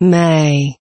May.